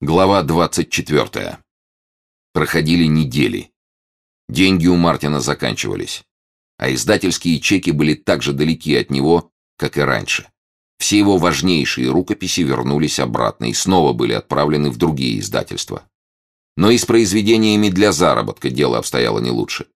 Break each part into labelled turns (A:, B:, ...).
A: Глава 24. Проходили недели. Деньги у Мартина заканчивались. А издательские чеки были так же далеки от него, как и раньше. Все его важнейшие рукописи вернулись обратно и снова были отправлены в другие издательства. Но и с произведениями для заработка дело обстояло не лучше.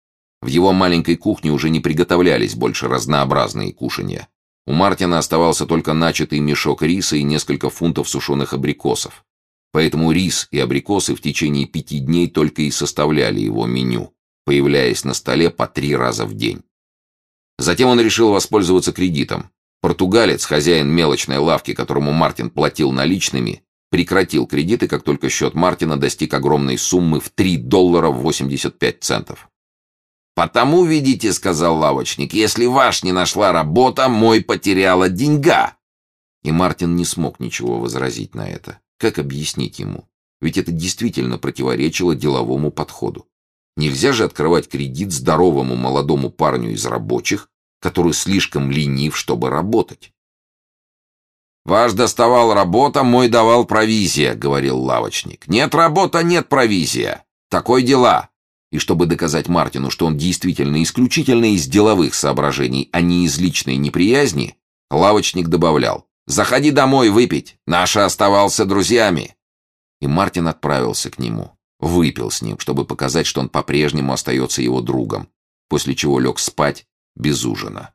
A: В его маленькой кухне уже не приготовлялись больше разнообразные кушанья. У Мартина оставался только начатый мешок риса и несколько фунтов сушеных абрикосов. Поэтому рис и абрикосы в течение пяти дней только и составляли его меню, появляясь на столе по три раза в день. Затем он решил воспользоваться кредитом. Португалец, хозяин мелочной лавки, которому Мартин платил наличными, прекратил кредиты, как только счет Мартина достиг огромной суммы в 3 доллара 85 центов. «Потому, видите, — сказал лавочник, — если ваш не нашла работа, мой потеряла деньга». И Мартин не смог ничего возразить на это. Как объяснить ему? Ведь это действительно противоречило деловому подходу. Нельзя же открывать кредит здоровому молодому парню из рабочих, который слишком ленив, чтобы работать. «Ваш доставал работа, мой давал провизия», — говорил лавочник. «Нет работа, нет провизия. Такой дела». И чтобы доказать Мартину, что он действительно исключительно из деловых соображений, а не из личной неприязни, лавочник добавлял. Заходи домой выпить. Наша оставался друзьями. И Мартин отправился к нему. Выпил с ним, чтобы показать, что он по-прежнему остается его другом, после чего лег спать без ужина.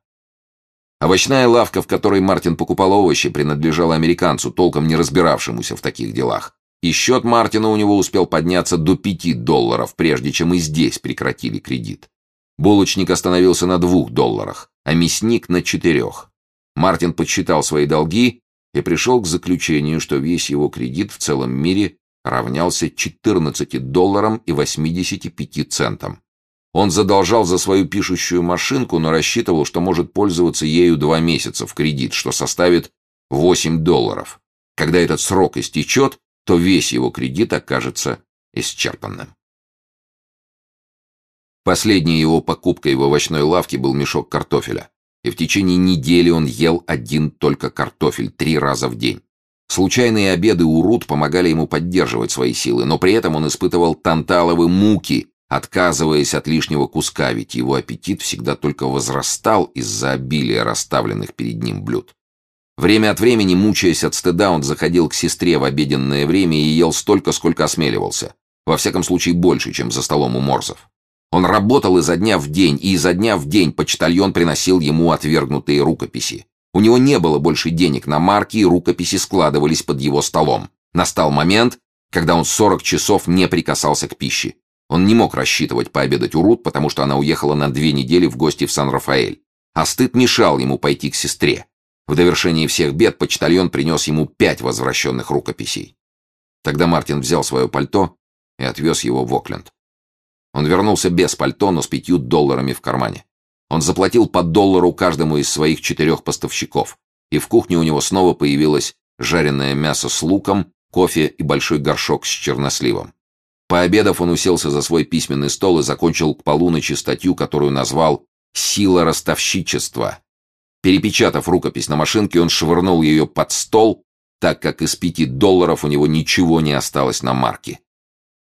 A: Овощная лавка, в которой Мартин покупал овощи, принадлежала американцу, толком не разбиравшемуся в таких делах. И счет Мартина у него успел подняться до пяти долларов, прежде чем и здесь прекратили кредит. Булочник остановился на двух долларах, а мясник на четырех. Мартин подсчитал свои долги и пришел к заключению, что весь его кредит в целом мире равнялся 14 долларам и 85 центам. Он задолжал за свою пишущую машинку, но рассчитывал, что может пользоваться ею два месяца в кредит, что составит 8 долларов. Когда этот срок истечет, то весь его кредит окажется исчерпанным. Последней его покупкой в овощной лавке был мешок картофеля и в течение недели он ел один только картофель три раза в день. Случайные обеды у Рут помогали ему поддерживать свои силы, но при этом он испытывал танталовые муки, отказываясь от лишнего куска, ведь его аппетит всегда только возрастал из-за обилия расставленных перед ним блюд. Время от времени, мучаясь от стыда, он заходил к сестре в обеденное время и ел столько, сколько осмеливался. Во всяком случае, больше, чем за столом у Морзов. Он работал изо дня в день, и изо дня в день почтальон приносил ему отвергнутые рукописи. У него не было больше денег на марки, и рукописи складывались под его столом. Настал момент, когда он 40 часов не прикасался к пище. Он не мог рассчитывать пообедать у Рут, потому что она уехала на две недели в гости в Сан-Рафаэль. А стыд мешал ему пойти к сестре. В довершении всех бед почтальон принес ему пять возвращенных рукописей. Тогда Мартин взял свое пальто и отвез его в Окленд. Он вернулся без пальто, но с пятью долларами в кармане. Он заплатил по доллару каждому из своих четырех поставщиков, и в кухне у него снова появилось жареное мясо с луком, кофе и большой горшок с черносливом. Пообедав, он уселся за свой письменный стол и закончил к полуночи статью, которую назвал «Сила ростовщичества». Перепечатав рукопись на машинке, он швырнул ее под стол, так как из пяти долларов у него ничего не осталось на марке.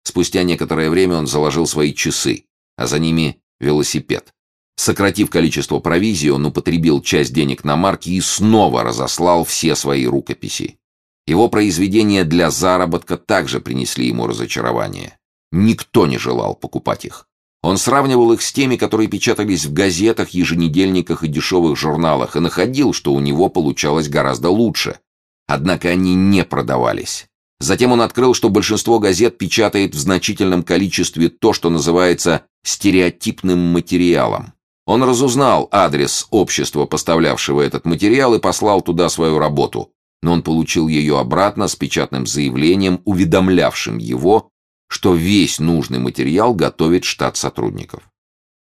A: Спустя некоторое время он заложил свои часы, а за ними велосипед. Сократив количество провизии, он употребил часть денег на марки и снова разослал все свои рукописи. Его произведения для заработка также принесли ему разочарование. Никто не желал покупать их. Он сравнивал их с теми, которые печатались в газетах, еженедельниках и дешевых журналах, и находил, что у него получалось гораздо лучше. Однако они не продавались. Затем он открыл, что большинство газет печатает в значительном количестве то, что называется стереотипным материалом. Он разузнал адрес общества, поставлявшего этот материал, и послал туда свою работу, но он получил ее обратно с печатным заявлением, уведомлявшим его, что весь нужный материал готовит штат сотрудников.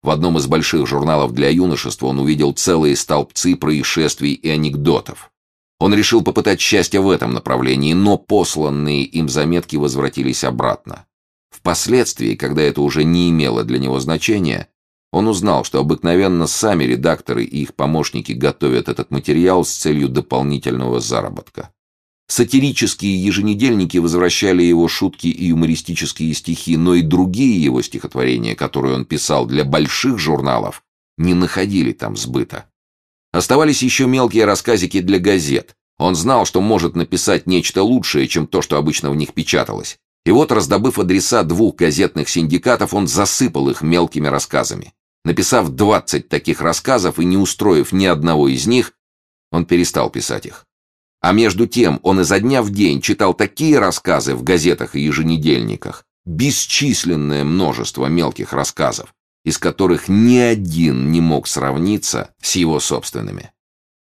A: В одном из больших журналов для юношества он увидел целые столбцы происшествий и анекдотов. Он решил попытать счастье в этом направлении, но посланные им заметки возвратились обратно. Впоследствии, когда это уже не имело для него значения, он узнал, что обыкновенно сами редакторы и их помощники готовят этот материал с целью дополнительного заработка. Сатирические еженедельники возвращали его шутки и юмористические стихи, но и другие его стихотворения, которые он писал для больших журналов, не находили там сбыта. Оставались еще мелкие рассказики для газет. Он знал, что может написать нечто лучшее, чем то, что обычно в них печаталось. И вот, раздобыв адреса двух газетных синдикатов, он засыпал их мелкими рассказами. Написав 20 таких рассказов и не устроив ни одного из них, он перестал писать их. А между тем он изо дня в день читал такие рассказы в газетах и еженедельниках, бесчисленное множество мелких рассказов, из которых ни один не мог сравниться с его собственными.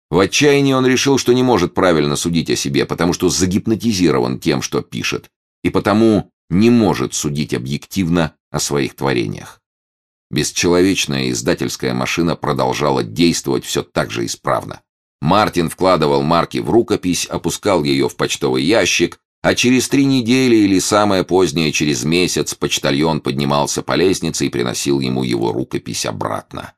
A: В отчаянии он решил, что не может правильно судить о себе, потому что загипнотизирован тем, что пишет, и потому не может судить объективно о своих творениях. Бесчеловечная издательская машина продолжала действовать все так же исправно. Мартин вкладывал марки в рукопись, опускал ее в почтовый ящик, а через три недели или самое позднее через месяц почтальон поднимался по лестнице и приносил ему его рукопись обратно.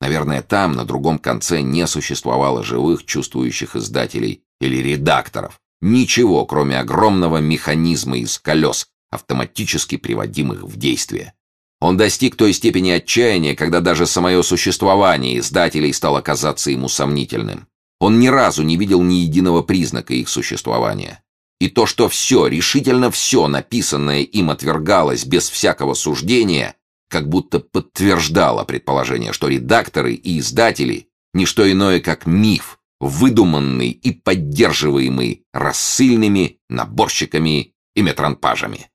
A: Наверное, там, на другом конце, не существовало живых, чувствующих издателей или редакторов. Ничего, кроме огромного механизма из колес, автоматически приводимых в действие. Он достиг той степени отчаяния, когда даже самое существование издателей стало казаться ему сомнительным. Он ни разу не видел ни единого признака их существования. И то, что все, решительно все, написанное им отвергалось без всякого суждения, как будто подтверждало предположение, что редакторы и издатели – не что иное, как миф, выдуманный и поддерживаемый рассыльными, наборщиками и метранпажами.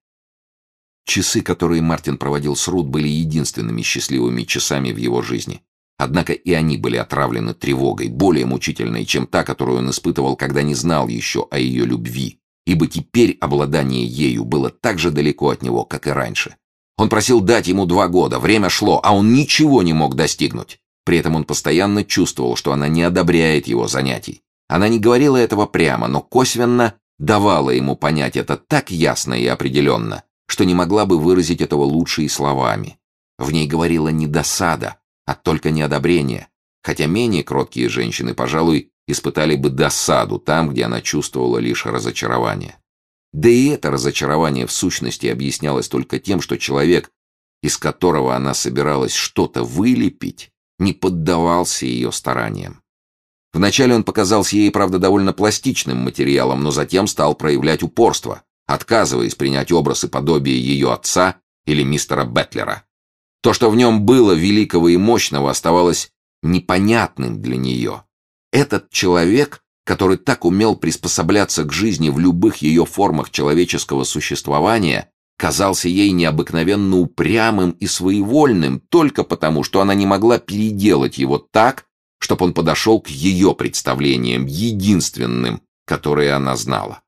A: Часы, которые Мартин проводил с Рут, были единственными счастливыми часами в его жизни. Однако и они были отравлены тревогой, более мучительной, чем та, которую он испытывал, когда не знал еще о ее любви, ибо теперь обладание ею было так же далеко от него, как и раньше. Он просил дать ему два года, время шло, а он ничего не мог достигнуть. При этом он постоянно чувствовал, что она не одобряет его занятий. Она не говорила этого прямо, но косвенно давала ему понять это так ясно и определенно, что не могла бы выразить этого лучше и словами. В ней говорила не досада, а только неодобрение, хотя менее кроткие женщины, пожалуй, испытали бы досаду там, где она чувствовала лишь разочарование. Да и это разочарование в сущности объяснялось только тем, что человек, из которого она собиралась что-то вылепить, не поддавался ее стараниям. Вначале он показался ей, правда, довольно пластичным материалом, но затем стал проявлять упорство, отказываясь принять образ и подобие ее отца или мистера Бетлера. То, что в нем было великого и мощного, оставалось непонятным для нее. Этот человек, который так умел приспосабляться к жизни в любых ее формах человеческого существования, казался ей необыкновенно упрямым и своевольным только потому, что она не могла переделать его так, чтобы он подошел к ее представлениям, единственным, которые она знала.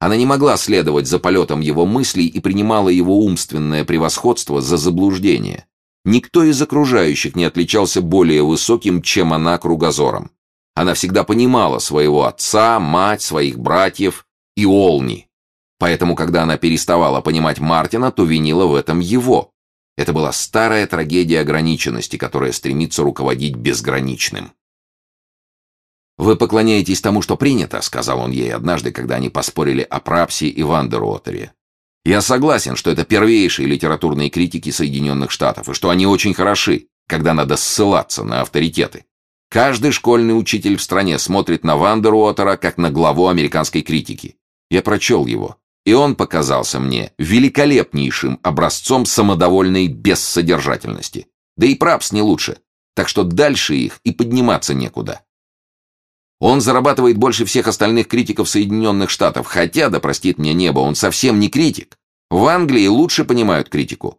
A: Она не могла следовать за полетом его мыслей и принимала его умственное превосходство за заблуждение. Никто из окружающих не отличался более высоким, чем она кругозором. Она всегда понимала своего отца, мать, своих братьев и Олни. Поэтому, когда она переставала понимать Мартина, то винила в этом его. Это была старая трагедия ограниченности, которая стремится руководить безграничным. «Вы поклоняетесь тому, что принято», — сказал он ей однажды, когда они поспорили о Прапсе и Вандеруотере. Я согласен, что это первейшие литературные критики Соединенных Штатов, и что они очень хороши, когда надо ссылаться на авторитеты. Каждый школьный учитель в стране смотрит на Вандеруотера как на главу американской критики. Я прочел его, и он показался мне великолепнейшим образцом самодовольной бессодержательности. Да и Прапс не лучше, так что дальше их и подниматься некуда. Он зарабатывает больше всех остальных критиков Соединенных Штатов, хотя, да простит мне небо, он совсем не критик. В Англии лучше понимают критику.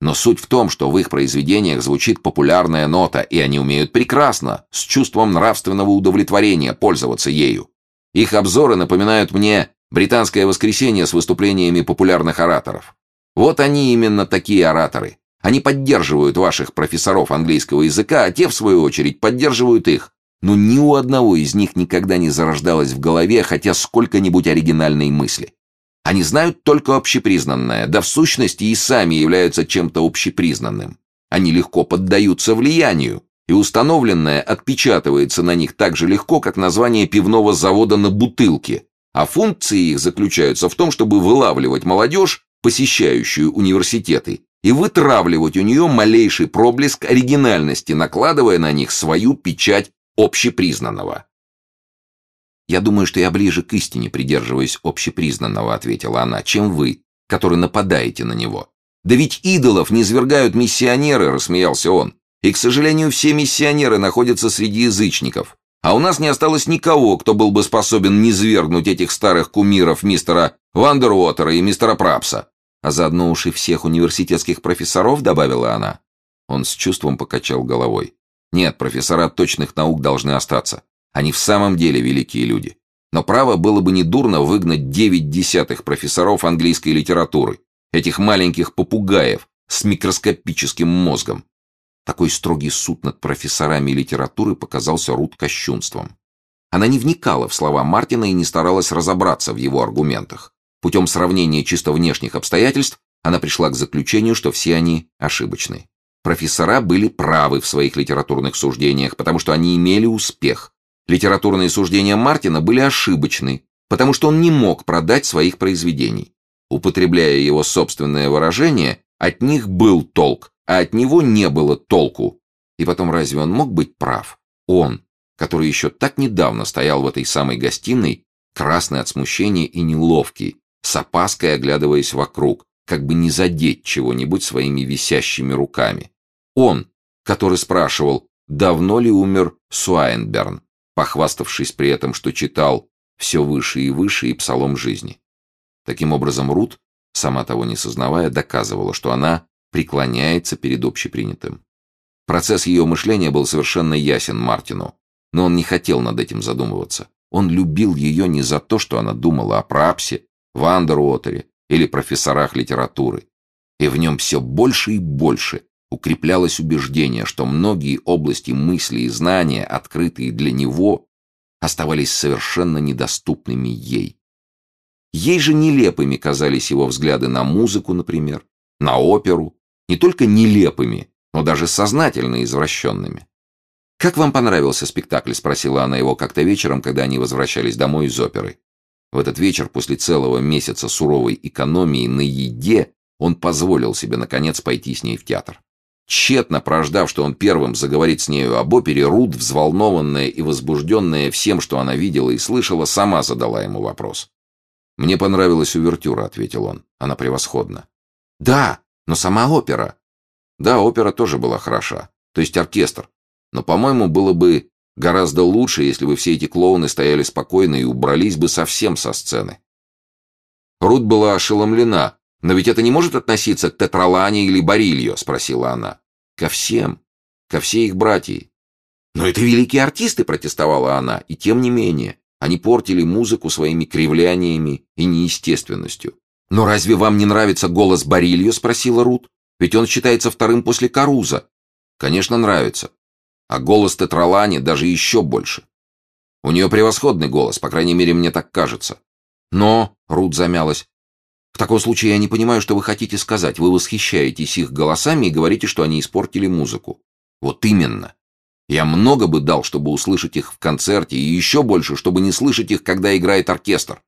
A: Но суть в том, что в их произведениях звучит популярная нота, и они умеют прекрасно, с чувством нравственного удовлетворения, пользоваться ею. Их обзоры напоминают мне «Британское воскресенье» с выступлениями популярных ораторов. Вот они именно такие ораторы. Они поддерживают ваших профессоров английского языка, а те, в свою очередь, поддерживают их но ни у одного из них никогда не зарождалось в голове хотя сколько-нибудь оригинальной мысли. Они знают только общепризнанное, да в сущности и сами являются чем-то общепризнанным. Они легко поддаются влиянию, и установленное отпечатывается на них так же легко, как название пивного завода на бутылке, а функции их заключаются в том, чтобы вылавливать молодежь, посещающую университеты, и вытравливать у нее малейший проблеск оригинальности, накладывая на них свою печать общепризнанного. «Я думаю, что я ближе к истине, придерживаясь общепризнанного», — ответила она, — «чем вы, который нападаете на него». «Да ведь идолов не свергают миссионеры», — рассмеялся он. «И, к сожалению, все миссионеры находятся среди язычников. А у нас не осталось никого, кто был бы способен низвергнуть этих старых кумиров мистера Вандервотера и мистера Прапса. А заодно уж и всех университетских профессоров, добавила она. Он с чувством покачал головой. Нет, профессора точных наук должны остаться. Они в самом деле великие люди. Но право было бы недурно выгнать девять десятых профессоров английской литературы, этих маленьких попугаев с микроскопическим мозгом. Такой строгий суд над профессорами литературы показался Рут кощунством. Она не вникала в слова Мартина и не старалась разобраться в его аргументах. Путем сравнения чисто внешних обстоятельств она пришла к заключению, что все они ошибочны. Профессора были правы в своих литературных суждениях, потому что они имели успех, Литературные суждения Мартина были ошибочны, потому что он не мог продать своих произведений. Употребляя его собственное выражение, от них был толк, а от него не было толку. И потом разве он мог быть прав? Он, который еще так недавно стоял в этой самой гостиной, красный от смущения и неловкий, с опаской оглядываясь вокруг, как бы не задеть чего-нибудь своими висящими руками. Он, который спрашивал, давно ли умер Суайнберн, похваставшись при этом, что читал все выше и выше и псалом жизни. Таким образом, Рут, сама того не сознавая, доказывала, что она преклоняется перед общепринятым. Процесс ее мышления был совершенно ясен Мартину, но он не хотел над этим задумываться. Он любил ее не за то, что она думала о Прапсе, Вандеруотере или профессорах литературы. И в нем все больше и больше укреплялось убеждение, что многие области мысли и знания, открытые для него, оставались совершенно недоступными ей. Ей же нелепыми казались его взгляды на музыку, например, на оперу, не только нелепыми, но даже сознательно извращенными. «Как вам понравился спектакль?» — спросила она его как-то вечером, когда они возвращались домой из оперы. В этот вечер, после целого месяца суровой экономии на еде, он позволил себе, наконец, пойти с ней в театр. Тщетно прождав, что он первым заговорит с нею об опере, Рут, взволнованная и возбужденная всем, что она видела и слышала, сама задала ему вопрос. «Мне понравилась увертюра», — ответил он. «Она превосходна». «Да, но сама опера». «Да, опера тоже была хороша, то есть оркестр. Но, по-моему, было бы гораздо лучше, если бы все эти клоуны стояли спокойно и убрались бы совсем со сцены». Рут была ошеломлена, «Но ведь это не может относиться к Тетралане или Барильо?» — спросила она. «Ко всем. Ко всей их братьям». «Но это великие артисты!» — протестовала она. «И тем не менее, они портили музыку своими кривляниями и неестественностью». «Но разве вам не нравится голос Барильо?» — спросила Рут. «Ведь он считается вторым после Каруза». «Конечно, нравится. А голос Тетралани даже еще больше. У нее превосходный голос, по крайней мере, мне так кажется». «Но...» — Рут замялась. В таком случае я не понимаю, что вы хотите сказать. Вы восхищаетесь их голосами и говорите, что они испортили музыку. Вот именно. Я много бы дал, чтобы услышать их в концерте, и еще больше, чтобы не слышать их, когда играет оркестр.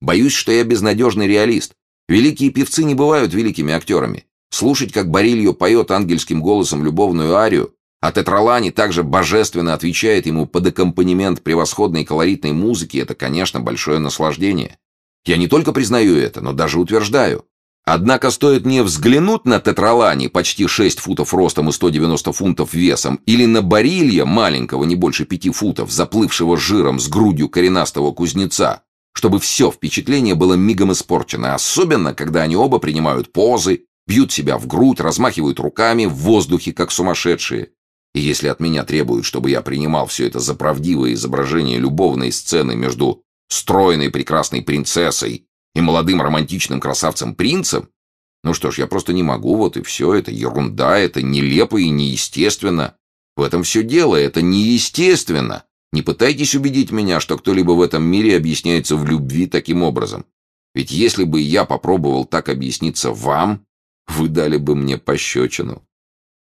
A: Боюсь, что я безнадежный реалист. Великие певцы не бывают великими актерами. Слушать, как Барильо поет ангельским голосом любовную арию, а Тетралани также божественно отвечает ему под аккомпанемент превосходной колоритной музыки, это, конечно, большое наслаждение. Я не только признаю это, но даже утверждаю. Однако стоит мне взглянуть на Тетралани, почти 6 футов ростом и 190 фунтов весом, или на Барилья, маленького, не больше 5 футов, заплывшего жиром с грудью коренастого кузнеца, чтобы все впечатление было мигом испорчено, особенно, когда они оба принимают позы, бьют себя в грудь, размахивают руками в воздухе, как сумасшедшие. И если от меня требуют, чтобы я принимал все это за правдивое изображение любовной сцены между стройной прекрасной принцессой и молодым романтичным красавцем-принцем? Ну что ж, я просто не могу, вот и все, это ерунда, это нелепо и неестественно. В этом все дело, это неестественно. Не пытайтесь убедить меня, что кто-либо в этом мире объясняется в любви таким образом. Ведь если бы я попробовал так объясниться вам, вы дали бы мне пощечину.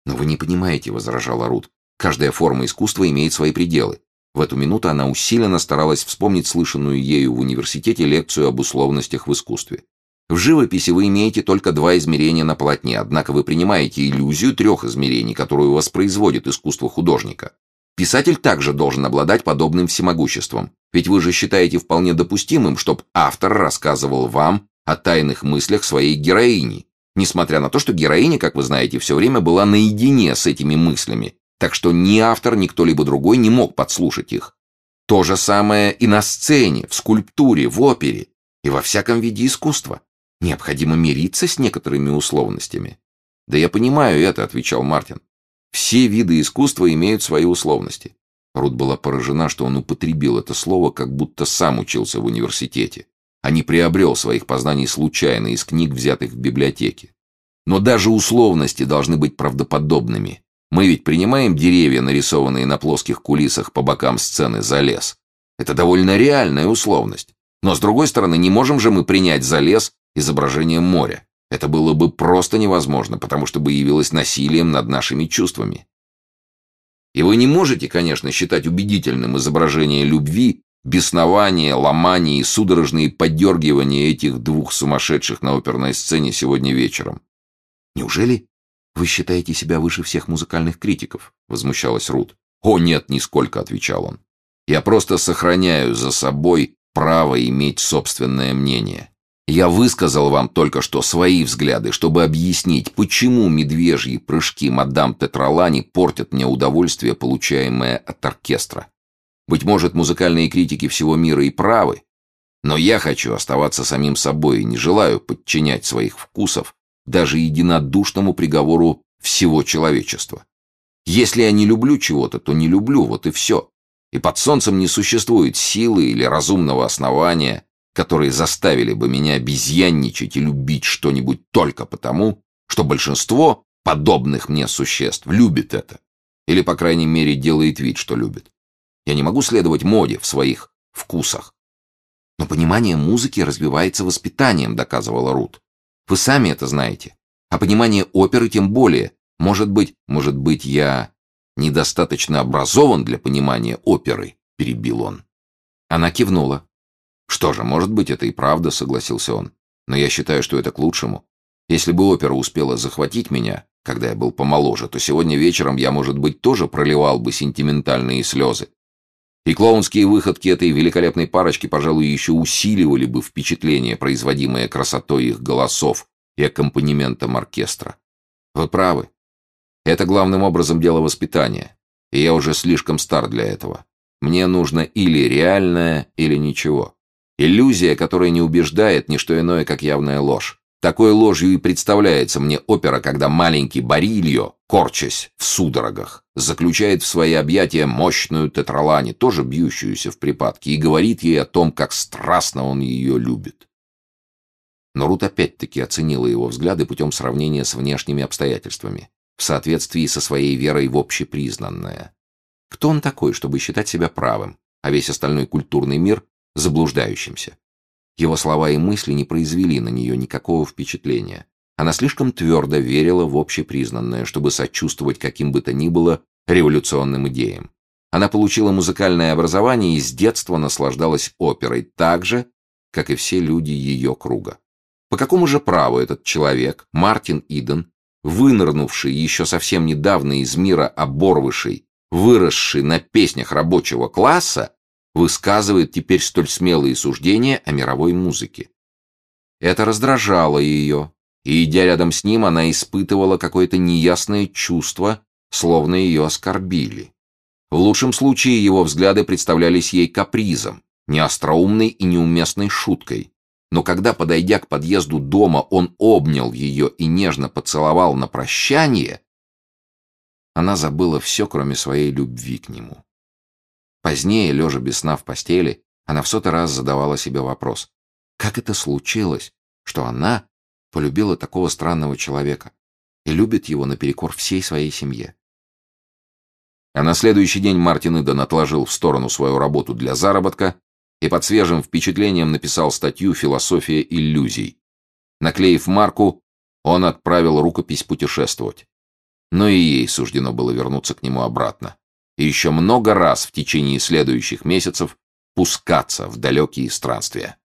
A: Но вы не понимаете, — возражала Рут. Каждая форма искусства имеет свои пределы. В эту минуту она усиленно старалась вспомнить слышанную ею в университете лекцию об условностях в искусстве. В живописи вы имеете только два измерения на полотне, однако вы принимаете иллюзию трех измерений, которую воспроизводит искусство художника. Писатель также должен обладать подобным всемогуществом, ведь вы же считаете вполне допустимым, чтобы автор рассказывал вам о тайных мыслях своей героини, несмотря на то, что героиня, как вы знаете, все время была наедине с этими мыслями, так что ни автор, ни кто-либо другой не мог подслушать их. То же самое и на сцене, в скульптуре, в опере и во всяком виде искусства. Необходимо мириться с некоторыми условностями. «Да я понимаю это», — отвечал Мартин. «Все виды искусства имеют свои условности». Рут была поражена, что он употребил это слово, как будто сам учился в университете, а не приобрел своих познаний случайно из книг, взятых в библиотеке. Но даже условности должны быть правдоподобными. Мы ведь принимаем деревья, нарисованные на плоских кулисах по бокам сцены за лес. Это довольно реальная условность. Но, с другой стороны, не можем же мы принять за лес изображение моря. Это было бы просто невозможно, потому что бы явилось насилием над нашими чувствами. И вы не можете, конечно, считать убедительным изображение любви, беснование, ломание и судорожные подергивания этих двух сумасшедших на оперной сцене сегодня вечером. «Неужели вы считаете себя выше всех музыкальных критиков?» — возмущалась Рут. «О, нет, нисколько», — отвечал он. «Я просто сохраняю за собой право иметь собственное мнение. Я высказал вам только что свои взгляды, чтобы объяснить, почему медвежьи прыжки мадам Тетралани портят мне удовольствие, получаемое от оркестра. Быть может, музыкальные критики всего мира и правы, но я хочу оставаться самим собой и не желаю подчинять своих вкусов даже единодушному приговору всего человечества. Если я не люблю чего-то, то не люблю, вот и все. И под солнцем не существует силы или разумного основания, которые заставили бы меня обезьянничать и любить что-нибудь только потому, что большинство подобных мне существ любит это. Или, по крайней мере, делает вид, что любит. Я не могу следовать моде в своих вкусах. Но понимание музыки развивается воспитанием, доказывала Рут. Вы сами это знаете. А понимание оперы тем более. Может быть, может быть, я недостаточно образован для понимания оперы, перебил он. Она кивнула. «Что же, может быть, это и правда», — согласился он. «Но я считаю, что это к лучшему. Если бы опера успела захватить меня, когда я был помоложе, то сегодня вечером я, может быть, тоже проливал бы сентиментальные слезы. И клоунские выходки этой великолепной парочки, пожалуй, еще усиливали бы впечатление, производимое красотой их голосов и аккомпанементом оркестра. Вы правы. Это главным образом дело воспитания, и я уже слишком стар для этого. Мне нужно или реальное, или ничего. Иллюзия, которая не убеждает, ни что иное, как явная ложь. Такой ложью и представляется мне опера, когда маленький Барильо, корчась в судорогах, заключает в свои объятия мощную тетралани, тоже бьющуюся в припадке, и говорит ей о том, как страстно он ее любит. Но Рут опять-таки оценила его взгляды путем сравнения с внешними обстоятельствами, в соответствии со своей верой в общепризнанное. Кто он такой, чтобы считать себя правым, а весь остальной культурный мир заблуждающимся. Его слова и мысли не произвели на нее никакого впечатления. Она слишком твердо верила в общепризнанное, чтобы сочувствовать каким бы то ни было революционным идеям. Она получила музыкальное образование и с детства наслаждалась оперой так же, как и все люди ее круга. По какому же праву этот человек, Мартин Иден, вынырнувший еще совсем недавно из мира оборвышей, выросший на песнях рабочего класса, высказывает теперь столь смелые суждения о мировой музыке. Это раздражало ее, и, идя рядом с ним, она испытывала какое-то неясное чувство, словно ее оскорбили. В лучшем случае его взгляды представлялись ей капризом, неостроумной и неуместной шуткой. Но когда, подойдя к подъезду дома, он обнял ее и нежно поцеловал на прощание, она забыла все, кроме своей любви к нему. Позднее, лежа без сна в постели, она в сотый раз задавала себе вопрос. Как это случилось, что она полюбила такого странного человека и любит его наперекор всей своей семье? А на следующий день Мартин Иден отложил в сторону свою работу для заработка и под свежим впечатлением написал статью «Философия иллюзий». Наклеив марку, он отправил рукопись путешествовать. Но и ей суждено было вернуться к нему обратно. И еще много раз в течение следующих месяцев пускаться в далекие странствия.